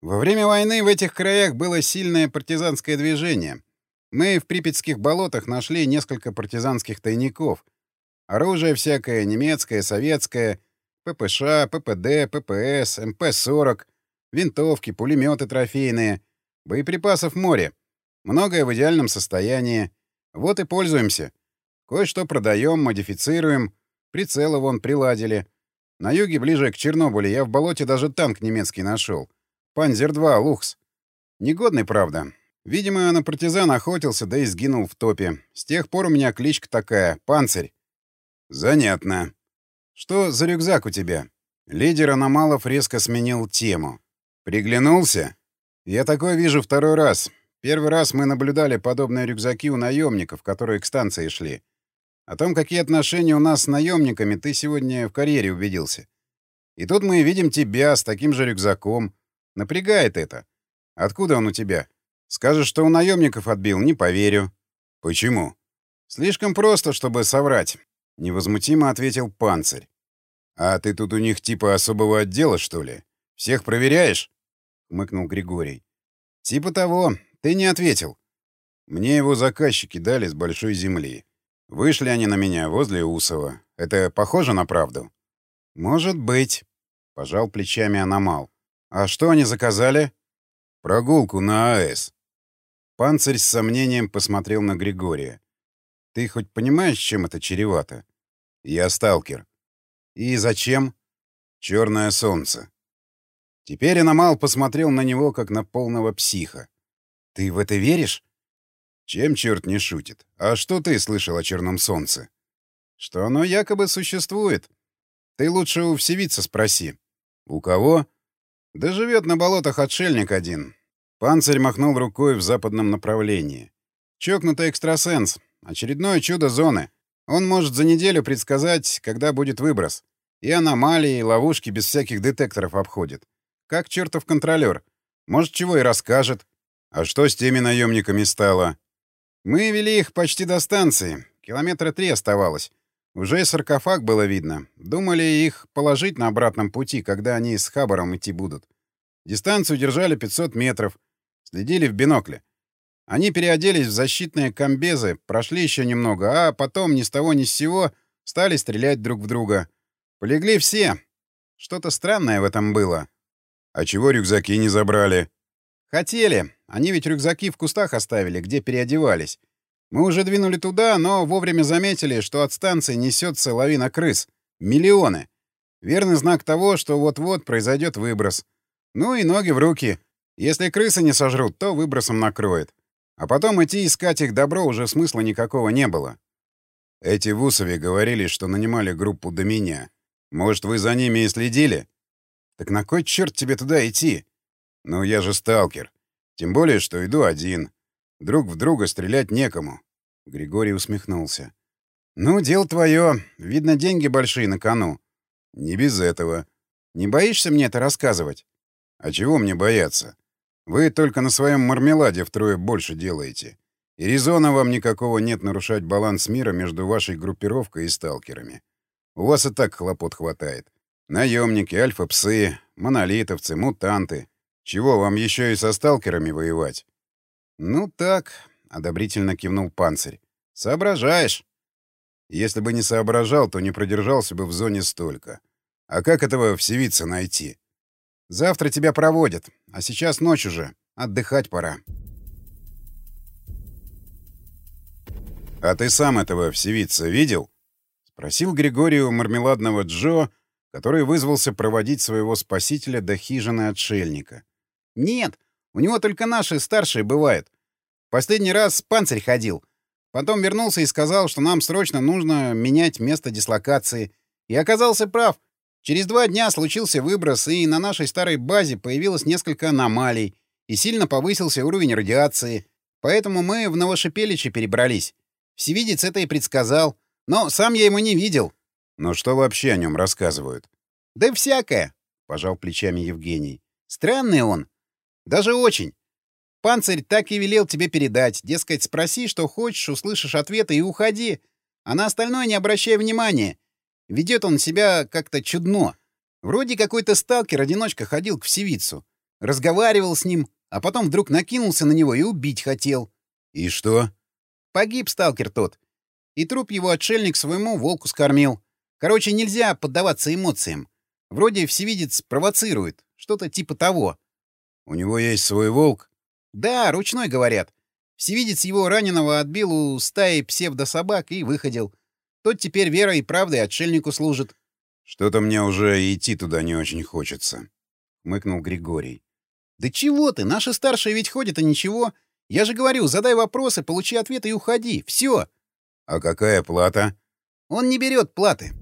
Во время войны в этих краях было сильное партизанское движение. Мы в Припятских болотах нашли несколько партизанских тайников. Оружие всякое, немецкое, советское, ППШ, ППД, ППС, МП-40, винтовки, пулеметы трофейные, боеприпасов море. Многое в идеальном состоянии. Вот и пользуемся. Кое-что продаем, модифицируем. Прицелы вон приладили. На юге, ближе к Чернобылю, я в болоте даже танк немецкий нашел. Панзер-2, Лухс. Негодный, правда. Видимо, на партизан охотился, да и сгинул в топе. С тех пор у меня кличка такая — Панцирь. Занятно. Что за рюкзак у тебя? Лидер Аномалов резко сменил тему. Приглянулся? Я такое вижу второй раз. Первый раз мы наблюдали подобные рюкзаки у наемников, которые к станции шли. О том, какие отношения у нас с наемниками, ты сегодня в карьере убедился. И тут мы видим тебя с таким же рюкзаком. Напрягает это. Откуда он у тебя? Скажешь, что у наемников отбил, не поверю. Почему? Слишком просто, чтобы соврать. Невозмутимо ответил панцирь. А ты тут у них типа особого отдела, что ли? Всех проверяешь? Хмыкнул Григорий. Типа того. Ты не ответил. Мне его заказчики дали с большой земли. Вышли они на меня возле Усова. Это похоже на правду? Может быть. Пожал плечами Аномал. А что они заказали? Прогулку на АЭС. Панцирь с сомнением посмотрел на Григория. Ты хоть понимаешь, чем это чревато? Я сталкер. И зачем? Черное солнце. Теперь Аномал посмотрел на него, как на полного психа. Ты в это веришь? Чем черт не шутит? А что ты слышал о черном солнце? Что оно якобы существует. Ты лучше у всевица спроси. У кого? Да живет на болотах отшельник один. Панцирь махнул рукой в западном направлении. Чокнутый экстрасенс. Очередное чудо зоны. Он может за неделю предсказать, когда будет выброс. И аномалии, и ловушки без всяких детекторов обходит. Как чертов контролер. Может, чего и расскажет. А что с теми наемниками стало? Мы вели их почти до станции. Километра три оставалось. Уже саркофаг было видно. Думали их положить на обратном пути, когда они с Хабаром идти будут. Дистанцию держали 500 метров. Следили в бинокле. Они переоделись в защитные комбезы, прошли еще немного, а потом ни с того ни с сего стали стрелять друг в друга. Полегли все. Что-то странное в этом было. А чего рюкзаки не забрали? Хотели. Они ведь рюкзаки в кустах оставили, где переодевались. Мы уже двинули туда, но вовремя заметили, что от станции несется лавина крыс. Миллионы. Верный знак того, что вот-вот произойдет выброс. Ну и ноги в руки. Если крысы не сожрут, то выбросом накроет. А потом идти искать их добро уже смысла никакого не было. Эти в Усове говорили, что нанимали группу до меня. Может, вы за ними и следили? Так на кой черт тебе туда идти? Ну, я же сталкер. Тем более, что иду один. Друг в друга стрелять некому. Григорий усмехнулся. Ну, дело твое. Видно, деньги большие на кону. Не без этого. Не боишься мне это рассказывать? А чего мне бояться? Вы только на своем мармеладе втрое больше делаете. И резона вам никакого нет нарушать баланс мира между вашей группировкой и сталкерами. У вас и так хлопот хватает. Наемники, альфа-псы, монолитовцы, мутанты. Чего, вам еще и со сталкерами воевать? Ну так, одобрительно кивнул панцирь. Соображаешь. Если бы не соображал, то не продержался бы в зоне столько. А как этого всевица найти? Завтра тебя проводят, а сейчас ночь уже. Отдыхать пора. «А ты сам этого всевица видел?» — спросил Григорию мармеладного Джо, который вызвался проводить своего спасителя до хижины отшельника. Нет, у него только наши старшие бывают. Последний раз панцирь ходил. Потом вернулся и сказал, что нам срочно нужно менять место дислокации. И оказался прав. Через два дня случился выброс, и на нашей старой базе появилось несколько аномалий, и сильно повысился уровень радиации. Поэтому мы в Новошипеличе перебрались. Всевидец это и предсказал. Но сам я ему не видел. Но что вообще о нем рассказывают? Да всякое, — пожал плечами Евгений. Странный он. Даже очень. Панцирь так и велел тебе передать. Дескать, спроси, что хочешь, услышишь ответы и уходи. А на остальное не обращай внимания. Ведет он себя как-то чудно. Вроде какой-то сталкер-одиночка ходил к всевицу. разговаривал с ним, а потом вдруг накинулся на него и убить хотел. И что? Погиб сталкер тот. И труп его отшельник своему волку скормил. Короче, нельзя поддаваться эмоциям. Вроде всевидец провоцирует. Что-то типа того. У него есть свой волк? Да, ручной, говорят. Всевидец его раненого отбил у стаи псевдособак и выходил. Тот теперь верой и правдой отшельнику служит. Что-то мне уже идти туда не очень хочется. Мыкнул Григорий. Да чего ты? Наши старшие ведь ходят, а ничего. Я же говорю, задай вопросы, получи ответы и уходи. Все. А какая плата? Он не берет платы.